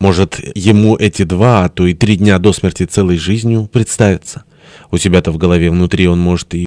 Может, ему эти два, а то и три дня до смерти целой жизнью представятся. У себя-то в голове внутри он, может, и